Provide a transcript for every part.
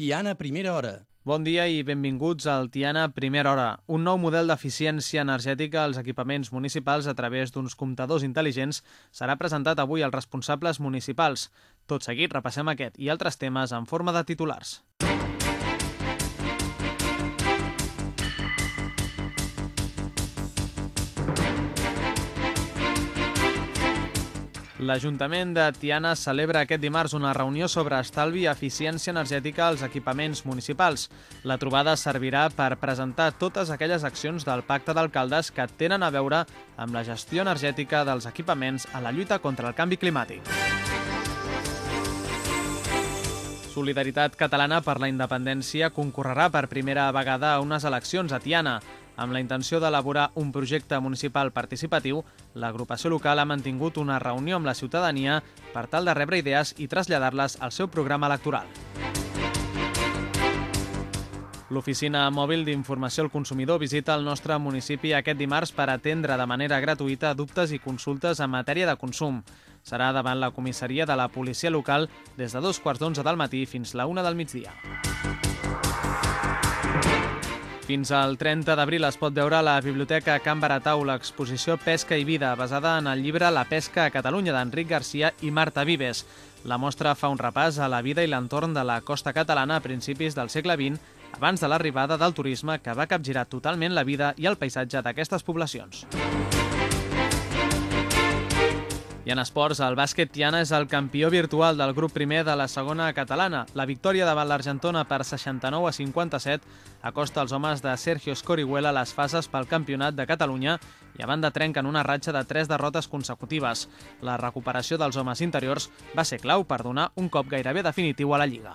Tiana Primera Hora. Bon dia i benvinguts al Tiana Primera Hora, un nou model d'eficiència energètica als equipaments municipals a través d'uns comptadors intel·ligents serà presentat avui als responsables municipals. Tot seguit repassem aquest i altres temes en forma de titulars. L'Ajuntament de Tiana celebra aquest dimarts una reunió sobre estalvi i eficiència energètica als equipaments municipals. La trobada servirà per presentar totes aquelles accions del Pacte d'Alcaldes que tenen a veure amb la gestió energètica dels equipaments a la lluita contra el canvi climàtic. Solidaritat Catalana per la Independència concorrerà per primera vegada a unes eleccions a Tiana. Amb la intenció d'elaborar un projecte municipal participatiu, l'agrupació local ha mantingut una reunió amb la ciutadania per tal de rebre idees i traslladar-les al seu programa electoral. L'Oficina Mòbil d'Informació al Consumidor visita el nostre municipi aquest dimarts per atendre de manera gratuïta dubtes i consultes en matèria de consum. Serà davant la comissaria de la policia local des de dos quarts d'onze del matí fins la una del migdia. Fins al 30 d'abril es pot veure a la Biblioteca Can Baratau l'exposició Pesca i Vida, basada en el llibre La pesca a Catalunya d'Enric Garcia i Marta Vives. La mostra fa un repàs a la vida i l'entorn de la costa catalana a principis del segle XX, abans de l'arribada del turisme que va capgirar totalment la vida i el paisatge d'aquestes poblacions. En esports, el bàsquet Tiana és el campió virtual del grup primer de la segona catalana. La victòria davant l'Argentona per 69 a 57 acosta els homes de Sergio Escorihuela a les fases pel campionat de Catalunya i a banda trenquen una ratxa de tres derrotes consecutives. La recuperació dels homes interiors va ser clau per donar un cop gairebé definitiu a la Lliga.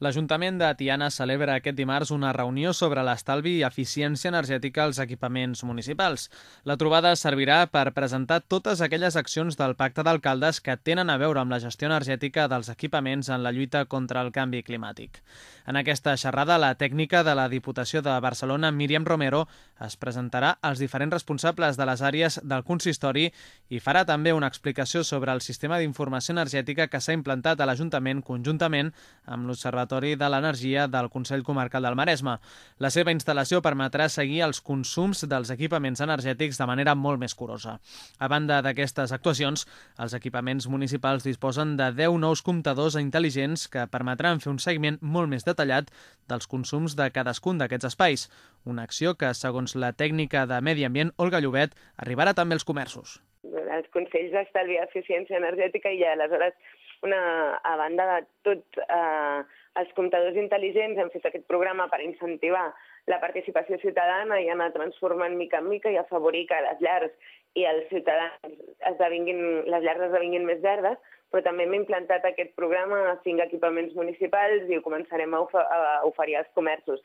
L'Ajuntament de Tiana celebra aquest dimarts una reunió sobre l'estalvi i eficiència energètica als equipaments municipals. La trobada servirà per presentar totes aquelles accions del Pacte d'Alcaldes que tenen a veure amb la gestió energètica dels equipaments en la lluita contra el canvi climàtic. En aquesta xerrada, la tècnica de la Diputació de Barcelona, Míriam Romero, es presentarà als diferents responsables de les àrees del consistori i farà també una explicació sobre el sistema d'informació energètica que s'ha implantat a l'Ajuntament conjuntament amb l'Observatori l'Observatori de l'Energia del Consell Comarcal del Maresme. La seva instal·lació permetrà seguir els consums dels equipaments energètics de manera molt més curosa. A banda d'aquestes actuacions, els equipaments municipals disposen de 10 nous comptadors intel·ligents que permetran fer un seguiment molt més detallat dels consums de cadascun d'aquests espais, una acció que, segons la tècnica de Medi Ambient, Olga Llobet, arribarà també als comerços. Els consells d'estalvi d'eficiència energètica i aleshores una, a banda de tot eh, els comptadors intel·ligents hem fet aquest programa per incentivar la participació ciutadana i anar transformant mica en mica i afavorir que les llars i els ciutadans esdevinguin, les llars esdevinguin més verdes, però també hem implantat aquest programa a cinc equipaments municipals i ho començarem a, a oferir als comerços.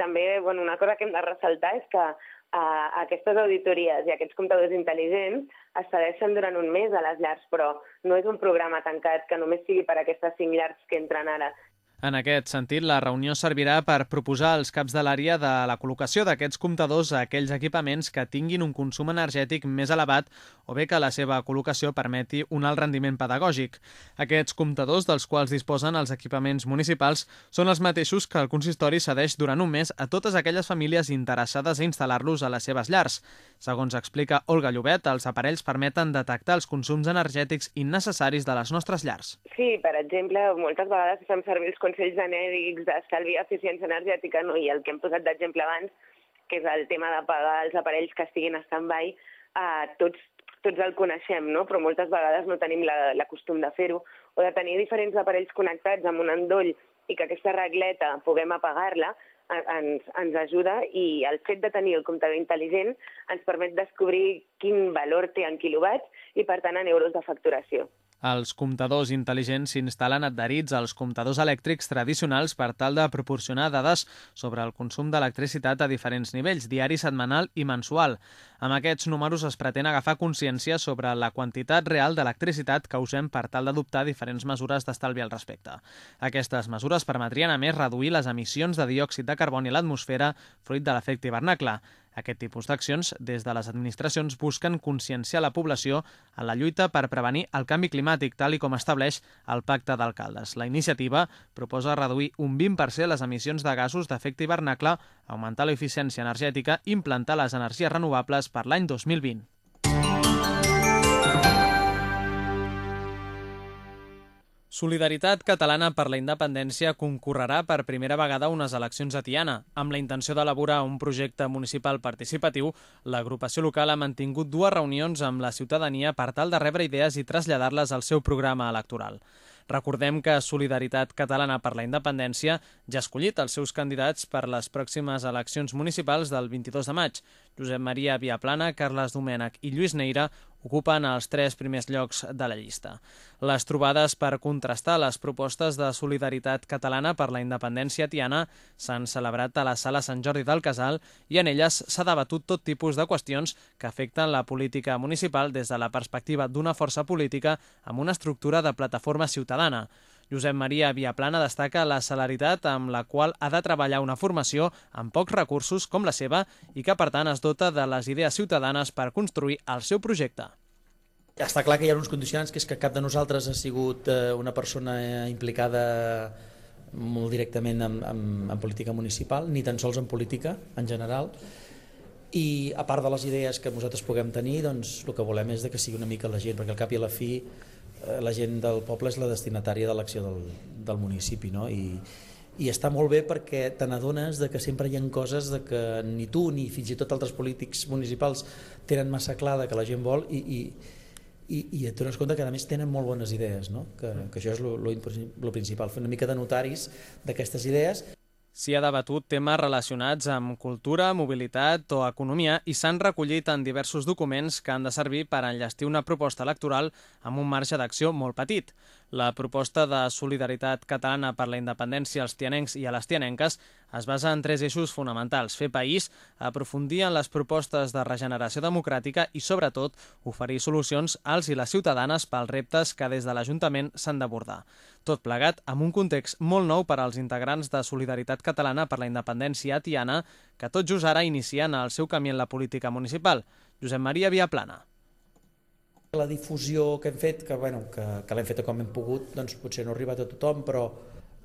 També bueno, una cosa que hem de ressaltar és que uh, aquestes auditories i aquests comptadors intel·ligents es cedeixen durant un mes a les llars, però no és un programa tancat que només sigui per a aquestes cinc llars que entren ara, en aquest sentit, la reunió servirà per proposar als caps de l'àrea de la col·locació d'aquests comptadors a aquells equipaments que tinguin un consum energètic més elevat o bé que la seva col·locació permeti un alt rendiment pedagògic. Aquests comptadors, dels quals disposen els equipaments municipals, són els mateixos que el consistori cedeix durant un mes a totes aquelles famílies interessades a instal·lar-los a les seves llars. Segons explica Olga Llobet, els aparells permeten detectar els consums energètics innecessaris de les nostres llars. Sí, per exemple, moltes vegades fem servir els consells genèrics d'estalvi eficiència energètica no? i el que hem posat d'exemple abans, que és el tema de pagar els aparells que estiguin a stand-by, eh, tots, tots el coneixem, no? però moltes vegades no tenim la, la costum de fer-ho, o de tenir diferents aparells connectats amb un endoll i que aquesta regleta puguem apagar-la, ens, ens ajuda i el fet de tenir el comptador intel·ligent ens permet descobrir quin valor té en quilowatts i, per tant, en euros de facturació. Els comptadors intel·ligents s'instal·len adherits als comptadors elèctrics tradicionals per tal de proporcionar dades sobre el consum d'electricitat a diferents nivells, diari, setmanal i mensual. Amb aquests números es pretén agafar consciència sobre la quantitat real d'electricitat que usem per tal d'adoptar diferents mesures d'estalvi al respecte. Aquestes mesures permetrien, a més, reduir les emissions de diòxid de carboni a l'atmosfera fruit de l'efecte hivernacle. Aquest tipus d'accions, des de les administracions, busquen conscienciar la població en la lluita per prevenir el canvi climàtic, tal i com estableix el Pacte d'Alcaldes. La iniciativa proposa reduir un 20% les emissions de gasos d'efecte hivernacle, augmentar l'eficiència energètica i implantar les energies renovables per l'any 2020. Solidaritat Catalana per la Independència concorrerà per primera vegada a unes eleccions a Tiana. Amb la intenció d'elaborar un projecte municipal participatiu, l'agrupació local ha mantingut dues reunions amb la ciutadania per tal de rebre idees i traslladar-les al seu programa electoral. Recordem que Solidaritat Catalana per la Independència ja ha escollit els seus candidats per les pròximes eleccions municipals del 22 de maig. Josep Maria Viaplana, Carles Domènech i Lluís Neira ocupen els tres primers llocs de la llista. Les trobades per contrastar les propostes de solidaritat catalana per la independència tiana s'han celebrat a la sala Sant Jordi del Casal i en elles s'ha debatut tot tipus de qüestions que afecten la política municipal des de la perspectiva d'una força política amb una estructura de plataforma ciutadana. Josep Maria Viaplana destaca la celeritat amb la qual ha de treballar una formació amb pocs recursos com la seva i que, per tant, es dota de les idees ciutadanes per construir el seu projecte. Està clar que hi ha uns condicionants, que és que cap de nosaltres ha sigut eh, una persona implicada molt directament en, en, en política municipal, ni tan sols en política en general, i a part de les idees que nosaltres puguem tenir, doncs el que volem és que sigui una mica la gent, perquè al cap i a la fi Eh, la gent del poble és la destinatària de l'acció del, del municipi no? I, i està molt bé perquè te n'adones que sempre hi ha coses de que ni tu ni fins i tot altres polítics municipals tenen massa clar que la gent vol i, i, i, i et dones compte que a més tenen molt bones idees, no? que, que això és el principal, fer una mica de notaris d'aquestes idees S'hi ha debatut temes relacionats amb cultura, mobilitat o economia i s'han recollit en diversos documents que han de servir per enllestir una proposta electoral amb un marge d'acció molt petit. La proposta de solidaritat catalana per la independència als tianencs i a les tianenques es basa en tres eixos fonamentals. Fer país, aprofundir en les propostes de regeneració democràtica i, sobretot, oferir solucions als i les ciutadanes pels reptes que des de l'Ajuntament s'han d'abordar. Tot plegat amb un context molt nou per als integrants de Solidaritat Catalana per la Independència Tiana, que tot just ara inicien el seu camí en la política municipal. Josep Maria Viaplana. La difusió que hem fet, que, bueno, que, que l'hem fet com hem pogut, doncs potser no ha arribat a tothom, però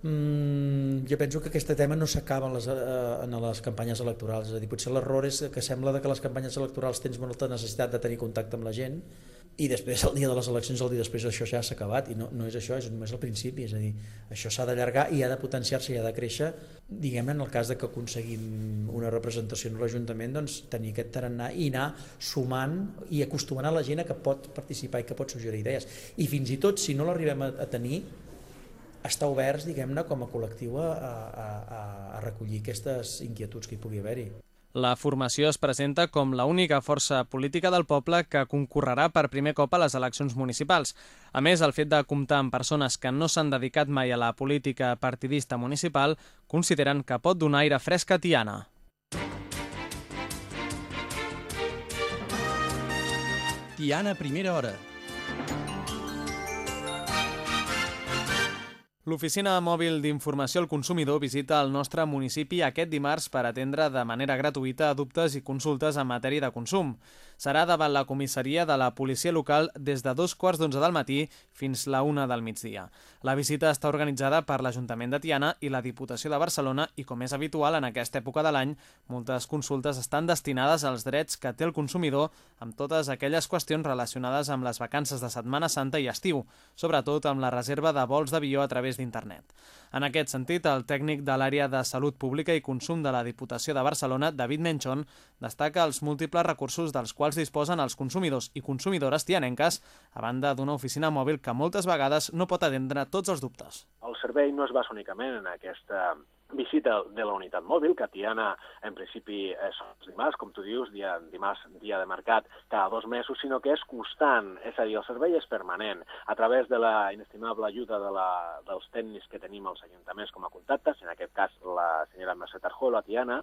mm, jo penso que aquest tema no s'acaba en, les, eh, en les campanyes electorals. És a dir, potser l'error és que sembla que les campanyes electorals tens molta necessitat de tenir contacte amb la gent, i després el dia de les eleccions, el dia després això ja s'ha acabat. I no, no és això, és només el principi. És a dir, això s'ha d'allargar i ha de potenciar-se i ha de créixer, diguem en el cas de que aconseguim una representació en l'Ajuntament doncs tenir aquest tarannà i anar sumant i acostumant a la gent que pot participar i que pot suggerir idees. I fins i tot si no l'arribem a, tenir estar oberts, diguem-ne, com a col·lectiu a, a, a, a recollir aquestes inquietuds que hi pugui haver-hi. La formació es presenta com la única força política del poble que concorrerà per primer cop a les eleccions municipals. A més, el fet de comptar amb persones que no s'han dedicat mai a la política partidista municipal consideren que pot donar aire fresc a Tiana. Tiana, primera hora. L'Oficina Mòbil d'Informació al Consumidor visita el nostre municipi aquest dimarts per atendre de manera gratuïta dubtes i consultes en matèria de consum. Serà davant la comissaria de la policia local des de dos quarts d'onze del matí fins la una del migdia. La visita està organitzada per l'Ajuntament de Tiana i la Diputació de Barcelona i, com és habitual en aquesta època de l'any, moltes consultes estan destinades als drets que té el consumidor amb totes aquelles qüestions relacionades amb les vacances de Setmana Santa i estiu, sobretot amb la reserva de vols d'avió a través d'internet. En aquest sentit, el tècnic de l'àrea de Salut Pública i Consum de la Diputació de Barcelona, David Menchon, destaca els múltiples recursos dels quals disposen els consumidors i consumidores tianenques, a banda d'una oficina mòbil que moltes vegades no pot atendre tots els dubtes. El servei no es basa únicament en aquesta visita de la unitat mòbil, que a Tiana en principi és dimarts, com tu dius, dia, dimarts, dia de mercat cada dos mesos, sinó que és constant, és a dir, el servei és permanent. A través de la inestimable ajuda de la, dels tècnics que tenim als ajuntaments com a contactes, en aquest cas la senyora Mercè Tarjolo, a Tiana,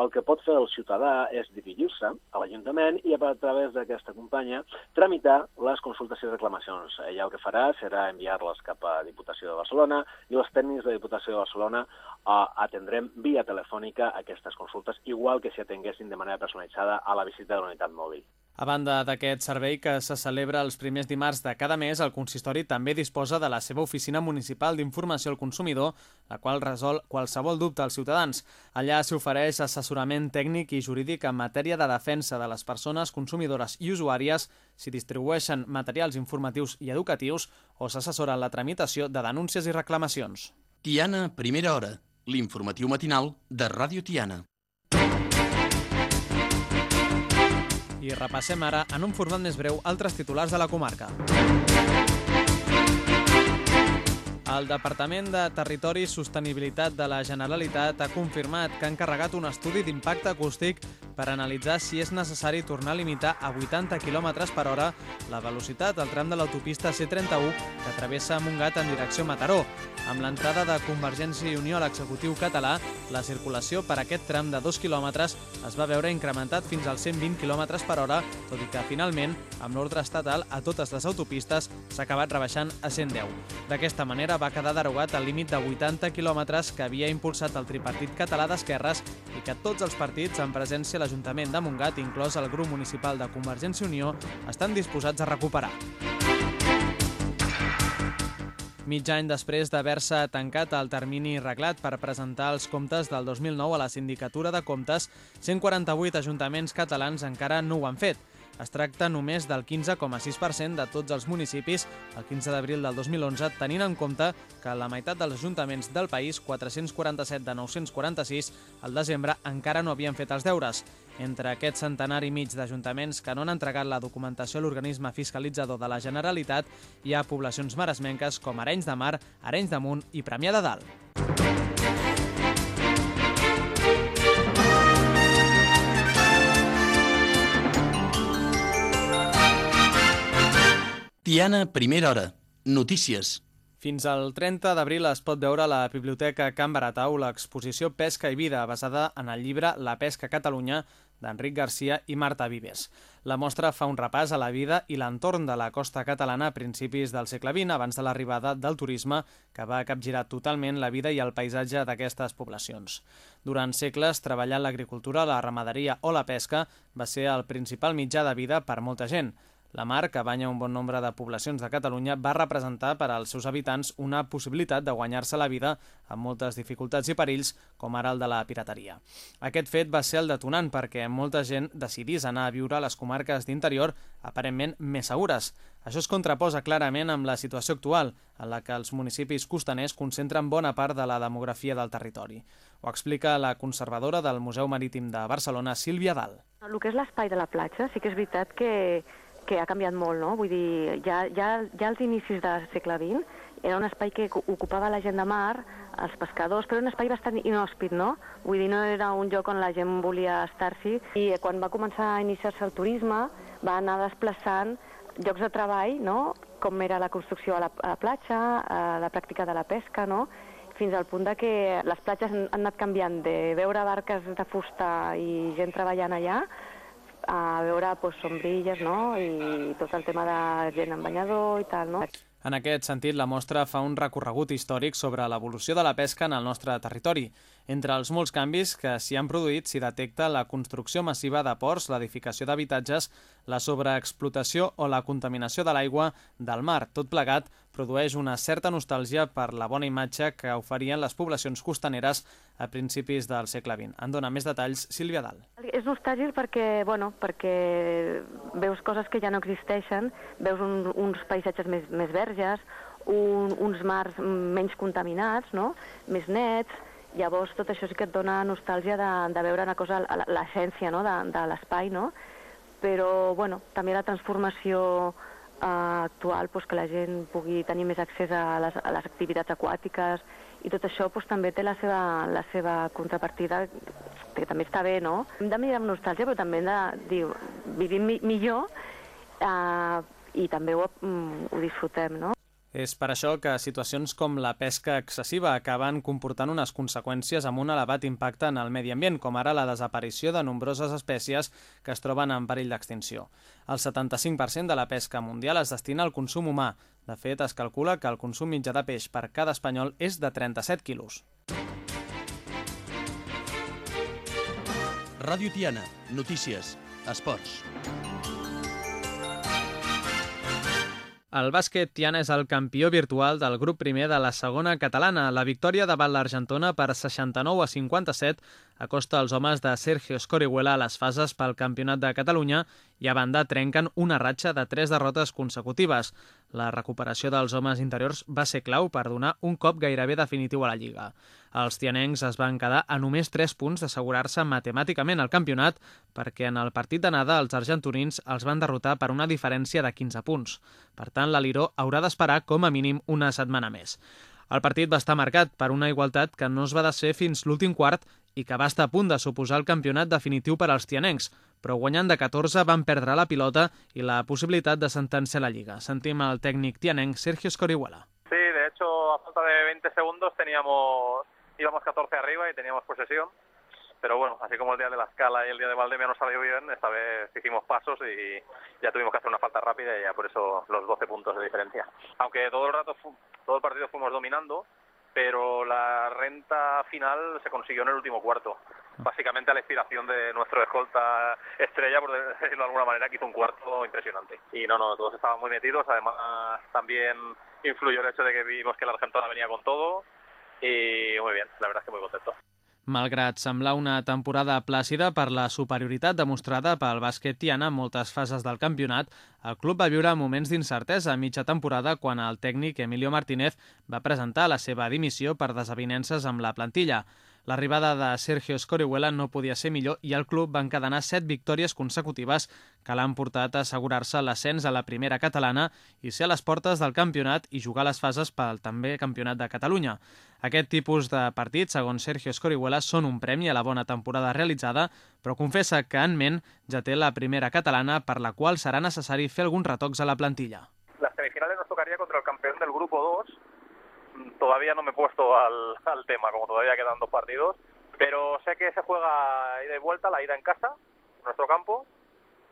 el que pot fer el ciutadà és dirigir-se a l'Ajuntament i a través d'aquesta companya tramitar les consultes i reclamacions. Ella el que farà serà enviar-les cap a Diputació de Barcelona i els tècnics de Diputació de Barcelona eh, atendrem via telefònica aquestes consultes, igual que si atenguessin de manera personalitzada a la visita de la unitat mòbil. A banda d'aquest servei que se celebra els primers dimarts de cada mes, el consistori també disposa de la seva oficina municipal d'informació al consumidor, la qual resol qualsevol dubte als ciutadans. Allà s'ofereix assessorament tècnic i jurídic en matèria de defensa de les persones consumidores i usuàries si distribueixen materials informatius i educatius o s'assessora en la tramitació de denúncies i reclamacions. Tiana, primera hora, l'informatiu matinal de Ràdio Tiana. I repassem ara, en un format més breu, altres titulars de la comarca. El Departament de Territori i Sostenibilitat de la Generalitat ha confirmat que ha encarregat un estudi d'impacte acústic per analitzar si és necessari tornar a limitar a 80 km per hora la velocitat al tram de l'autopista C31 que travessa Montgat en direcció Mataró. Amb l'entrada de Convergència i Unió a l'executiu català, la circulació per aquest tram de 2 km es va veure incrementat fins als 120 km per hora, tot i que finalment, amb l'ordre estatal a totes les autopistes, s'ha acabat rebaixant a 110. D'aquesta manera va quedar derogat el límit de 80 km que havia impulsat el tripartit català d'esquerres i que tots els partits en presència a l'Ajuntament de Montgat, inclòs el grup municipal de Convergència i Unió, estan disposats a recuperar. Mig any després d'haver-se tancat el termini reglat per presentar els comptes del 2009 a la Sindicatura de Comptes, 148 ajuntaments catalans encara no ho han fet. Es tracta només del 15,6% de tots els municipis el 15 d'abril del 2011, tenint en compte que la meitat dels ajuntaments del país, 447 de 946, al desembre encara no havien fet els deures. Entre aquest centenar i mig d'ajuntaments que no han entregat la documentació a l'organisme fiscalitzador de la Generalitat, hi ha poblacions maresmenques com Arenys de Mar, Arenys de Munt i Premià de Dalt. Tiana, primera hora. Notícies. Fins al 30 d'abril es pot veure a la Biblioteca Can Baratau l'exposició Pesca i Vida, basada en el llibre La pesca a Catalunya d'Enric Garcia i Marta Vives. La mostra fa un repàs a la vida i l'entorn de la costa catalana a principis del segle XX, abans de l'arribada del turisme, que va capgirar totalment la vida i el paisatge d'aquestes poblacions. Durant segles, treballar l'agricultura, la ramaderia o la pesca va ser el principal mitjà de vida per molta gent. La mar, que banya un bon nombre de poblacions de Catalunya, va representar per als seus habitants una possibilitat de guanyar-se la vida amb moltes dificultats i perills, com ara el de la pirateria. Aquest fet va ser el detonant perquè molta gent decidís anar a viure a les comarques d'interior aparentment més segures. Això es contraposa clarament amb la situació actual, en la que els municipis costaners concentren bona part de la demografia del territori. Ho explica la conservadora del Museu Marítim de Barcelona, Sílvia Dal. El que és l'espai de la platja sí que és veritat que, que ha canviat molt, no? Vull dir, ja, ja, ja als inicis del segle XX era un espai que ocupava la gent de mar, els pescadors, però un espai bastant inhòspit, no? Vull dir, no era un lloc on la gent volia estar-s'hi. I quan va començar a iniciar-se el turisme, va anar desplaçant llocs de treball, no? com era la construcció a la, a la platja, a la pràctica de la pesca, no? fins al punt de que les platges han anat canviant de veure barques de fusta i gent treballant allà a veure pues, sombrilles no? i tot el tema de gent en banyador i tal. No? En aquest sentit, la mostra fa un recorregut històric sobre l'evolució de la pesca en el nostre territori. Entre els molts canvis que s'hi han produït s'hi detecta la construcció massiva de ports, l'edificació d'habitatges, la sobreexplotació o la contaminació de l'aigua del mar. Tot plegat produeix una certa nostàlgia per la bona imatge que oferien les poblacions costaneres a principis del segle XX. En dona més detalls Sílvia Dal. És nostàlgic perquè, bueno, perquè veus coses que ja no existeixen, veus un, uns paisatges més, més verges, un, uns mars menys contaminats, no? més nets, Llavors, tot això sí que et dona nostàlgia de, de veure una cosa, l'essència no? de, de l'espai, no? Però, bueno, també la transformació eh, actual, pues, que la gent pugui tenir més accés a les, a les activitats aquàtiques i tot això doncs, també té la seva, la seva contrapartida que també està bé, no? Hem de mirar amb nostàlgia, però també hem de dir, vivim mi millor eh, i també ho, mm, ho disfrutem, no? És per això que situacions com la pesca excessiva acaben comportant unes conseqüències amb un elevat impacte en el medi ambient, com ara la desaparició de nombroses espècies que es troben en perill d'extinció. El 75% de la pesca mundial es destina al consum humà. De fet, es calcula que el consum mitjà de peix per cada espanyol és de 37 quilos. Ràdio Tiana, notícies, esports. El bàsquet Tiana és el campió virtual del grup primer de la segona catalana. La victòria davant l'Argentona per 69 a 57 acosta els homes de Sergio Scorihuela a les fases pel Campionat de Catalunya i a banda trenquen una ratxa de tres derrotes consecutives. La recuperació dels homes interiors va ser clau per donar un cop gairebé definitiu a la Lliga. Els tianencs es van quedar a només 3 punts d'assegurar-se matemàticament el campionat perquè en el partit d'anada els argentonins els van derrotar per una diferència de 15 punts. Per tant, l'Aliró haurà d'esperar com a mínim una setmana més. El partit va estar marcat per una igualtat que no es va desfer fins l'últim quart i que va estar a punt de suposar el campionat definitiu per als tianencs, però guanyant de 14 van perdre la pilota i la possibilitat de sentenciar la Lliga. Sentim el tècnic tianenc Sergio Scorihuela. Sí, de hecho, a falta de 20 segundos teníamos, íbamos 14 arriba y teníamos posesión. Pero bueno, así como el día de la escala y el día de Valdemia no salió bien, esta vez hicimos pasos y ya tuvimos que hacer una falta rápida y ya por eso los 12 puntos de diferencia. Aunque todo el rato, todo el partido fuimos dominando, pero la renta final se consiguió en el último cuarto. Básicamente a la inspiración de nuestro escolta estrella, por decirlo de alguna manera, que hizo un cuarto impresionante. Y no, no, todos estaban muy metidos. Además, también influyó el hecho de que vimos que la Argentina venía con todo. Y muy bien, la verdad es que muy contento. Malgrat semblar una temporada plàcida per la superioritat demostrada pel bàsquet Tiana en moltes fases del campionat, el club va viure moments d'incertesa a mitja temporada quan el tècnic Emilio Martínez va presentar la seva dimissió per desavinences amb la plantilla. L'arribada de Sergio Scorihuela no podia ser millor i el club va encadenar set victòries consecutives que l'han portat a assegurar-se l'ascens a la primera catalana i ser a les portes del campionat i jugar les fases pel també campionat de Catalunya. Aquest tipus de partits, segons Sergio Scorihuela, són un premi a la bona temporada realitzada, però confessa que en ment ja té la primera catalana per la qual serà necessari fer alguns retocs a la plantilla. Las semifinales nos tocaría contra el campeón del grupo 2, todavía no me he puesto al, tema, como todavía quedan dos partidos, pero sé que se juega ida y vuelta, la ida en casa, nuestro campo,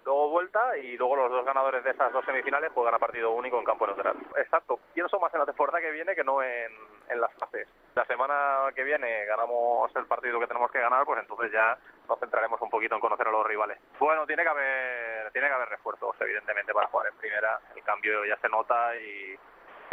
luego vuelta y luego los dos ganadores de esas dos semifinales juegan a partido único en campo neutral. Exacto, pienso más en la temporada que viene que no en, en las fases. La semana que viene ganamos el partido que tenemos que ganar, pues entonces ya nos centraremos un poquito en conocer a los rivales. Bueno, tiene que haber, tiene que haber refuerzos, evidentemente, para jugar en primera. El cambio ya se nota y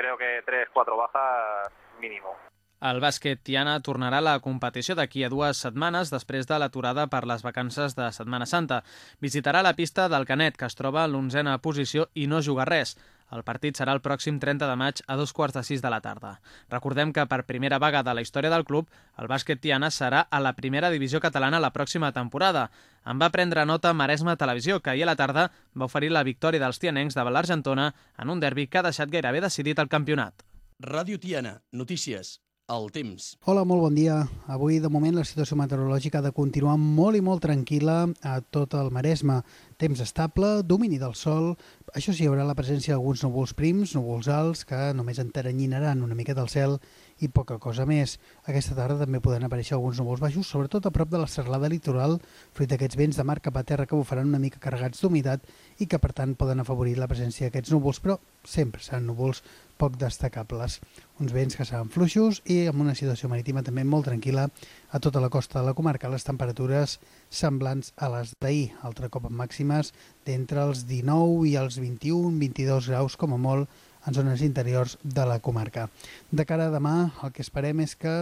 creo que 3-4 bajas mínimo. El bàsquet Tiana tornarà a la competició d'aquí a dues setmanes després de l'aturada per les vacances de Setmana Santa. Visitarà la pista del Canet, que es troba en l'onzena posició i no juga res. El partit serà el pròxim 30 de maig a dos quarts de sis de la tarda. Recordem que per primera vegada a la història del club, el bàsquet Tiana serà a la primera divisió catalana la pròxima temporada. En va prendre nota Maresma Televisió, que ahir a la tarda va oferir la victòria dels tianencs davant l'Argentona en un derbi que ha deixat gairebé decidit el campionat. Ràdio Tiana, notícies, el temps. Hola, molt bon dia. Avui, de moment, la situació meteorològica ha de continuar molt i molt tranquil·la a tot el Maresme. Temps estable, domini del sol, això sí, hi haurà la presència d'alguns núvols prims, núvols alts, que només enteranyinaran una mica del cel i poca cosa més. Aquesta tarda també poden aparèixer alguns núvols baixos, sobretot a prop de la serralada litoral, fruit d'aquests vents de mar cap a terra que bufaran una mica carregats d'humitat i que, per tant, poden afavorir la presència d'aquests núvols, però sempre seran núvols poc destacables. Uns vents que seran fluixos i amb una situació marítima també molt tranquil·la a tota la costa de la comarca. Les temperatures semblants a les d'ahir, altre cop amb màximes d'entre els 19 i els 21-22 graus com a molt en zones interiors de la comarca. De cara a demà, el que esperem és que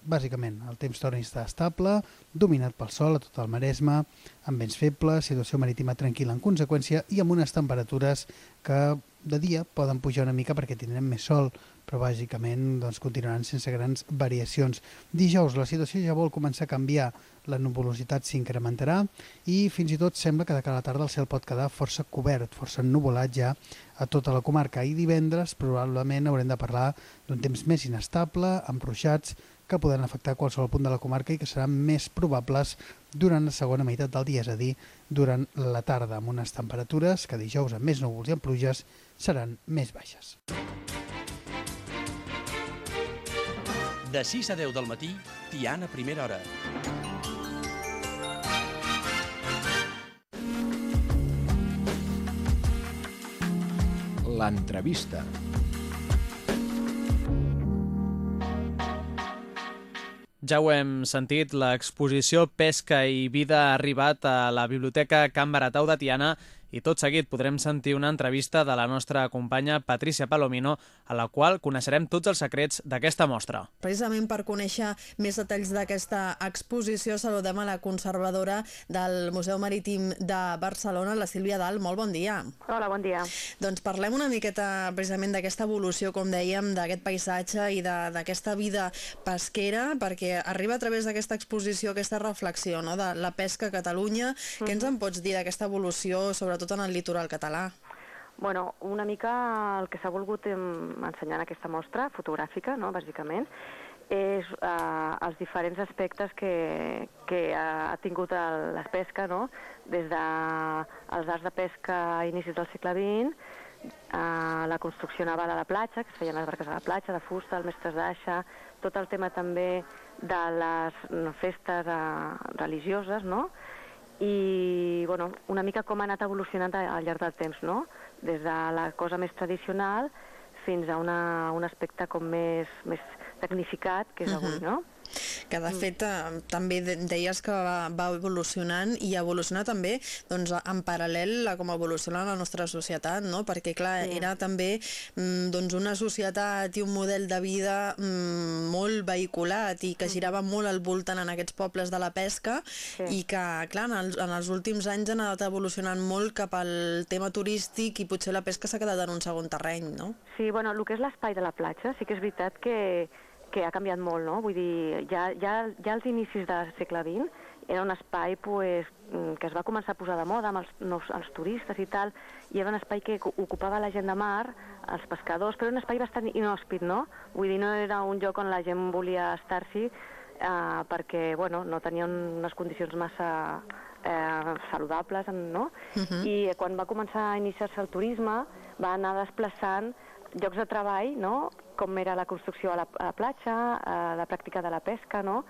bàsicament el temps torni a estar estable, dominat pel sol a tot el Maresme, amb vents febles, situació marítima tranquil·la en conseqüència i amb unes temperatures que de dia poden pujar una mica perquè tindrem més sol, però bàsicament doncs, continuaran sense grans variacions. Dijous la situació ja vol començar a canviar, la nuvolositat s'incrementarà i fins i tot sembla que de cara a la tarda el cel pot quedar força cobert, força ennuvolat ja a tota la comarca. I divendres probablement haurem de parlar d'un temps més inestable, amb ruixats, que poden afectar qualsevol punt de la comarca i que seran més probables durant la segona meitat del dia, és a dir, durant la tarda, amb unes temperatures que dijous amb més núvols i amb pluges seran més baixes. De 6 a 10 del matí, Tiana Primera Hora. L'entrevista. Ja ho hem sentit, l'exposició Pesca i Vida ha arribat a la Biblioteca Can Baratau de Tiana i tot seguit podrem sentir una entrevista de la nostra companya Patricia Palomino, a la qual coneixerem tots els secrets d'aquesta mostra. Precisament per conèixer més detalls d'aquesta exposició, saludem a la conservadora del Museu Marítim de Barcelona, la Sílvia Dal. Molt bon dia. Hola, bon dia. Doncs parlem una miqueta precisament d'aquesta evolució, com dèiem, d'aquest paisatge i d'aquesta vida pesquera, perquè arriba a través d'aquesta exposició aquesta reflexió no? de la pesca a Catalunya. Mm -hmm. Què ens en pots dir d'aquesta evolució, sobretot sobretot en el litoral català? Bueno, una mica el que s'ha volgut ensenyar en aquesta mostra fotogràfica, no, bàsicament, és eh, els diferents aspectes que, que ha tingut el, la pesca, no? des dels de, arts de pesca a inicis del segle XX, eh, la construcció naval a la platja, que es feien les barques a la platja, de fusta, el mestres d'aixa, tot el tema també de les festes eh, religioses, no? I bueno, una mica com ha anat evolucionant al llarg del temps, no? des de la cosa més tradicional fins a una, un aspecte com més, més tecnificat, que és avui, uh -huh. no? Que de mm. fet eh, també deies que va, va evolucionant i evoluciona també doncs, en paral·lel a com evoluciona la nostra societat, no? perquè clar, sí. era també mm, doncs, una societat i un model de vida mm, molt vehiculat i que mm. girava molt al voltant en aquests pobles de la pesca sí. i que clar, en els, en els últims anys han anat evolucionant molt cap al tema turístic i potser la pesca s'ha quedat en un segon terreny, no? Sí, bueno, el que és l'espai de la platja sí que és veritat que que ha canviat molt, no? Vull dir, ja, ja, ja als inicis del segle XX era un espai pues, mm, que es va començar a posar de moda amb els, nous, els turistes i tal, i era un espai que ocupava la gent de mar, els pescadors, però un espai bastant inhòspit, no? Vull dir, no era un lloc on la gent volia estar-s'hi eh, perquè, bueno, no tenien unes condicions massa eh, saludables, no? Uh -huh. I quan va començar a iniciar-se el turisme, va anar desplaçant llocs de treball, no?, com era la construcció a la, a la platja, a la pràctica de la pesca, no?,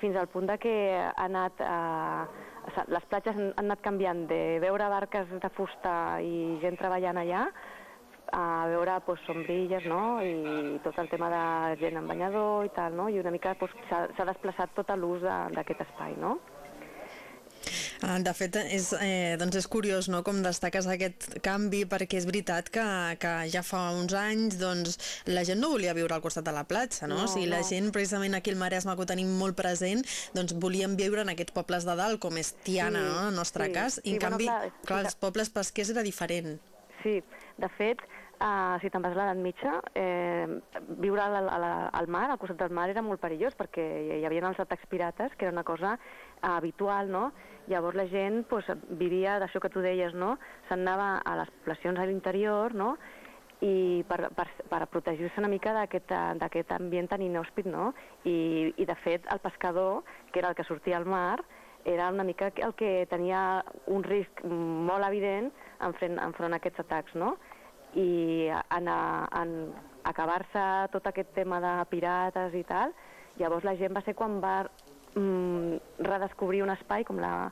fins al punt de que ha anat, eh, les platges han anat canviant de veure barques de fusta i gent treballant allà a veure pues, sombrilles no? i tot el tema de gent en banyador i tal, no? i una mica pues, s'ha desplaçat tot l'ús d'aquest espai. No? Ah, de fet, és, eh, doncs és curiós no? com destaques aquest canvi, perquè és veritat que, que ja fa uns anys doncs, la gent no volia viure al costat de la platja, no? no o sigui, la no. gent, precisament aquí al Maresme, que ho tenim molt present, doncs volien viure en aquests pobles de dalt, com és Tiana, sí, no? en el nostre sí, cas, i sí, en bueno, canvi, clar, clar, els pobles pesquers era diferent. Sí, de fet, Uh, si te'n vas a l'edat mitja, eh, viure al, al, al mar, al costat del mar, era molt perillós perquè hi havia els atacs pirates, que era una cosa uh, habitual, no? Llavors la gent pues, vivia d'això que tu deies, no? S'anava a les poblacions a l'interior, no? i per, per, per protegir-se una mica d'aquest ambient tan inhòspit, no? I, I, de fet, el pescador, que era el que sortia al mar, era una mica el que tenia un risc molt evident enfront, enfront a aquests atacs, no? I en, en acabar-se tot aquest tema de pirates i tal, llavors la gent va ser quan va mm, redescobrir un espai com la,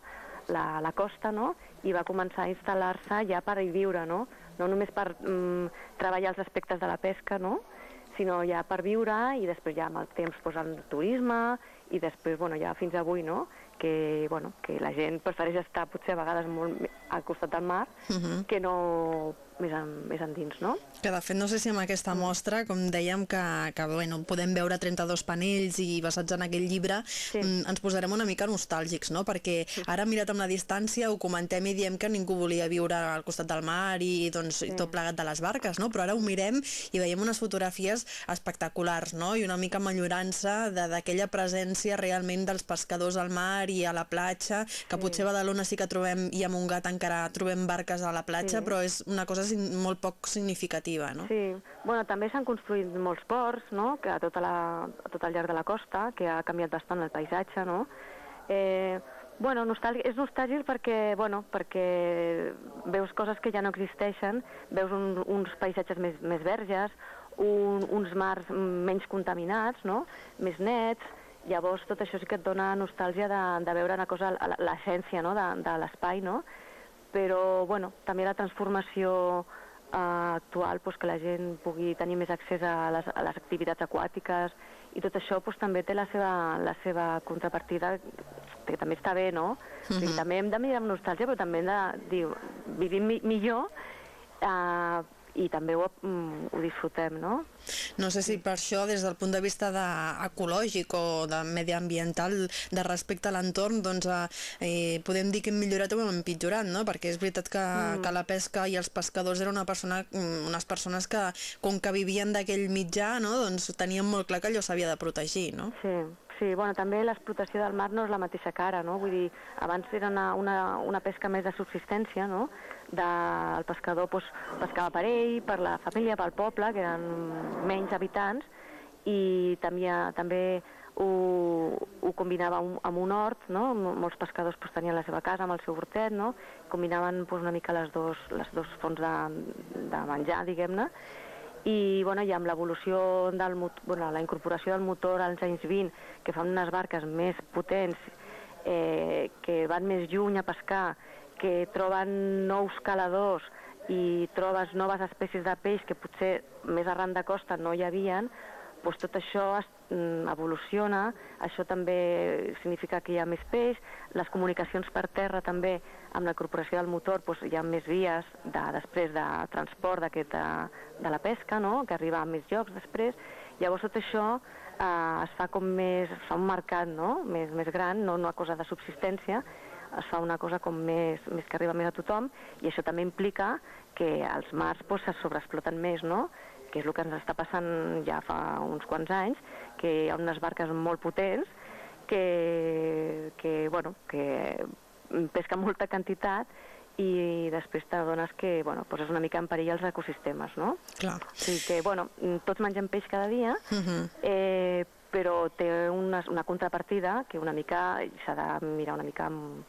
la, la costa, no? i va començar a instal·lar-se ja per hi viure, no? no només per mm, treballar els aspectes de la pesca, no? sinó ja per viure i després ja amb el temps pues, el turisme i després bueno, ja fins avui, no? Que, bueno, que la gent prefereix estar potser a vegades molt al costat del mar uh -huh. que no més, en, més endins, no? Que de fet no sé si amb aquesta mostra, com dèiem que, que bueno, podem veure 32 panells i basats en aquell llibre, sí. Mm, ens posarem una mica nostàlgics, no? Perquè sí. ara mirat amb la distància ho comentem i diem que ningú volia viure al costat del mar i, doncs, sí. tot plegat de les barques, no? Però ara ho mirem i veiem unes fotografies espectaculars, no? I una mica enyorança d'aquella presència realment dels pescadors al mar i a la platja, que sí. potser a Badalona sí que trobem, i a Montgat encara trobem barques a la platja, sí. però és una cosa molt poc significativa, no? Sí, bueno, també s'han construït molts ports, no?, que a, tota la, a tot el llarg de la costa, que ha canviat bastant el paisatge, no? Eh, bueno, nostàlgic, és nostàlgic perquè, bueno, perquè veus coses que ja no existeixen, veus un, uns paisatges més, més verges, un, uns mars menys contaminats, no?, més nets, llavors tot això sí que et dona nostàlgia de, de veure una cosa, l'essència no? de, de l'espai, no? però bueno, també la transformació eh, actual, pues, que la gent pugui tenir més accés a les, a les activitats aquàtiques i tot això pues, també té la seva, la seva contrapartida, que també està bé, no? Mm -hmm. o sigui, mhm. també hem de mirar amb nostàlgia, però també hem de dir, vivim mi millor eh, i també ho, mm, ho disfrutem, no? No sé si per això, des del punt de vista de, ecològic o de mediambiental, de respecte a l'entorn, doncs eh, podem dir que hem millorat o hem empitjorat, no? Perquè és veritat que, mm. que la pesca i els pescadors eren una persona, mm, unes persones que, com que vivien d'aquell mitjà, no? doncs tenien molt clar que allò s'havia de protegir, no? Sí, Sí, bueno, també l'explotació del mar no és la mateixa cara, no? Vull dir, abans era una, una, una pesca més de subsistència, no? del pescador doncs, pescava per ell, per la família, pel poble, que eren menys habitants, i també, també ho, ho combinava un, amb un hort, no? molts pescadors doncs, tenien la seva casa amb el seu hortet, no? combinaven doncs, una mica les dos, les dos fonts de, de menjar, diguem-ne, i, bueno, i amb l'evolució del bueno, la incorporació del motor als anys 20, que fan unes barques més potents, eh, que van més lluny a pescar, que troben nous caladors i trobes noves espècies de peix que potser més arran de costa no hi havien, doncs tot això es, evoluciona, això també significa que hi ha més peix, les comunicacions per terra també, amb la corporació del motor, doncs hi ha més vies de, després de transport de, de la pesca, no? que arriba a més llocs després, llavors tot això eh, es fa com més, es fa un mercat no? més, més gran, no una cosa de subsistència, es fa una cosa com més, més que arriba més a tothom i això també implica que els mars pues, se sobreexploten més, no? Que és el que ens està passant ja fa uns quants anys, que hi ha unes barques molt potents que, que, bueno, que pesquen molta quantitat i després t'adones que bueno, poses una mica en perill els ecosistemes, no? Clar. O sigui que, bueno, tots mengem peix cada dia, uh -huh. eh, però té una, una contrapartida que una mica s'ha de mirar una mica amb,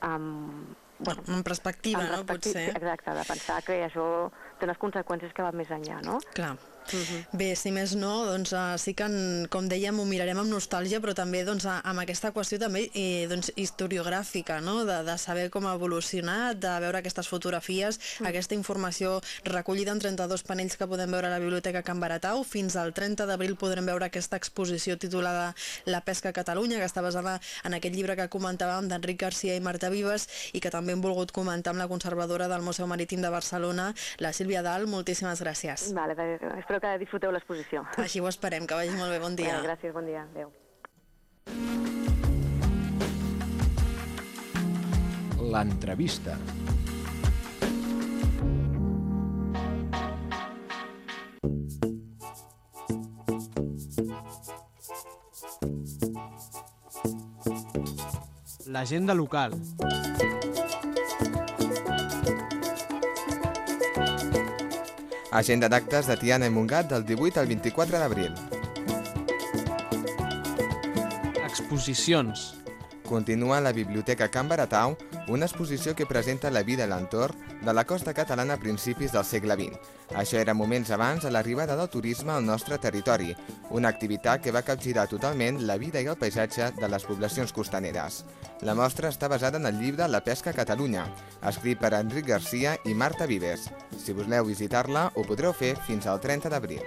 amb, bueno, en perspectiva, en no? Potser. Exacte, de pensar que això té unes conseqüències que van més enllà, no? Clar. Uh -huh. Bé, si més no, doncs uh, sí que, en, com dèiem, ho mirarem amb nostàlgia, però també doncs, amb aquesta qüestió també eh, doncs, historiogràfica, no? de, de saber com ha evolucionat, de veure aquestes fotografies, uh -huh. aquesta informació recollida en 32 panells que podem veure a la Biblioteca Can Baratau. Fins al 30 d'abril podrem veure aquesta exposició titulada La pesca a Catalunya, que està basada en aquest llibre que comentàvem d'Enric Garcia i Marta Vives i que també hem volgut comentar amb la conservadora del Museu Marítim de Barcelona, la Sílvia Dal. Moltíssimes gràcies. Vale, espero que disfruteu l'exposició. Així ho esperem, que vagi molt bé, bon dia. Bé, gràcies, bon dia, adeu. L'entrevista. L'agenda local. Agenda d'actes de Tiana i Montgat del 18 al 24 d'abril. Exposicions. Continua la Biblioteca Can Baratau una exposició que presenta la vida i l'entorn de la costa catalana a principis del segle XX. Això era moments abans de l'arribada del turisme al nostre territori, una activitat que va capgirar totalment la vida i el paisatge de les poblacions costaneres. La mostra està basada en el llibre La pesca a Catalunya, escrit per Enric Garcia i Marta Vives. Si voleu visitar-la, ho podreu fer fins al 30 d'abril.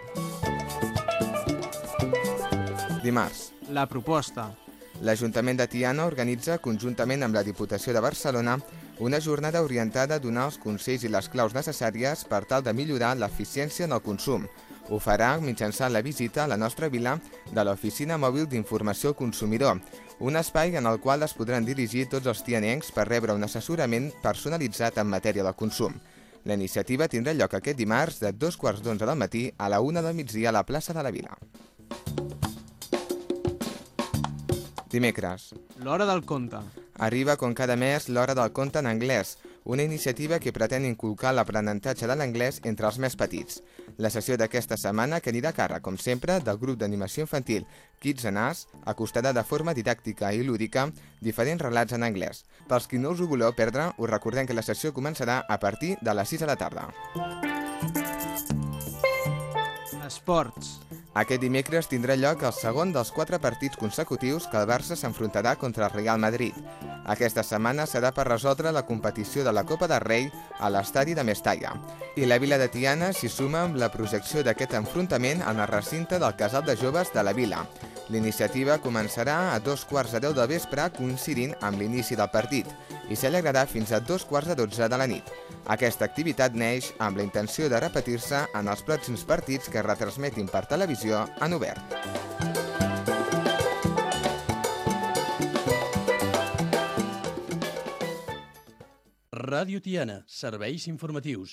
Dimarts. La proposta. L'Ajuntament de Tiana organitza, conjuntament amb la Diputació de Barcelona, una jornada orientada a donar els consells i les claus necessàries per tal de millorar l'eficiència en el consum. Ho farà mitjançant la visita a la nostra vila de l'Oficina Mòbil d'Informació al Consumidor, un espai en el qual es podran dirigir tots els tianencs per rebre un assessorament personalitzat en matèria de consum. La iniciativa tindrà lloc aquest dimarts de dos quarts d'onze del matí a la una del migdia a la plaça de la Vila. Dimecres. L'hora del conte. Arriba com cada mes l'hora del conte en anglès, una iniciativa que pretén inculcar l'aprenentatge de l'anglès entre els més petits. La sessió d'aquesta setmana que anirà a càrrec, com sempre, del grup d'animació infantil Kids and Us acostarà de forma didàctica i lúdica diferents relats en anglès. Pels qui no us ho voleu perdre, us recordem que la sessió començarà a partir de les 6 de la tarda. Esports. Aquest dimecres tindrà lloc el segon dels quatre partits consecutius que el Barça s'enfrontarà contra el Real Madrid. Aquesta setmana serà per resoldre la competició de la Copa del Rei a l'estadi de Mestalla. I la vila de Tiana s'hi suma amb la projecció d'aquest enfrontament en el recinte del Casal de Joves de la vila. L'iniciativa començarà a dos quarts de deu de vespre coincidint amb l'inici del partit i s'allargarà fins a dos quarts de dotze de la nit. Aquesta activitat neix amb la intenció de repetir-se en els pròxims partits que retransmetin per televisió en obert. Ràdio Tiana, serveis informatius.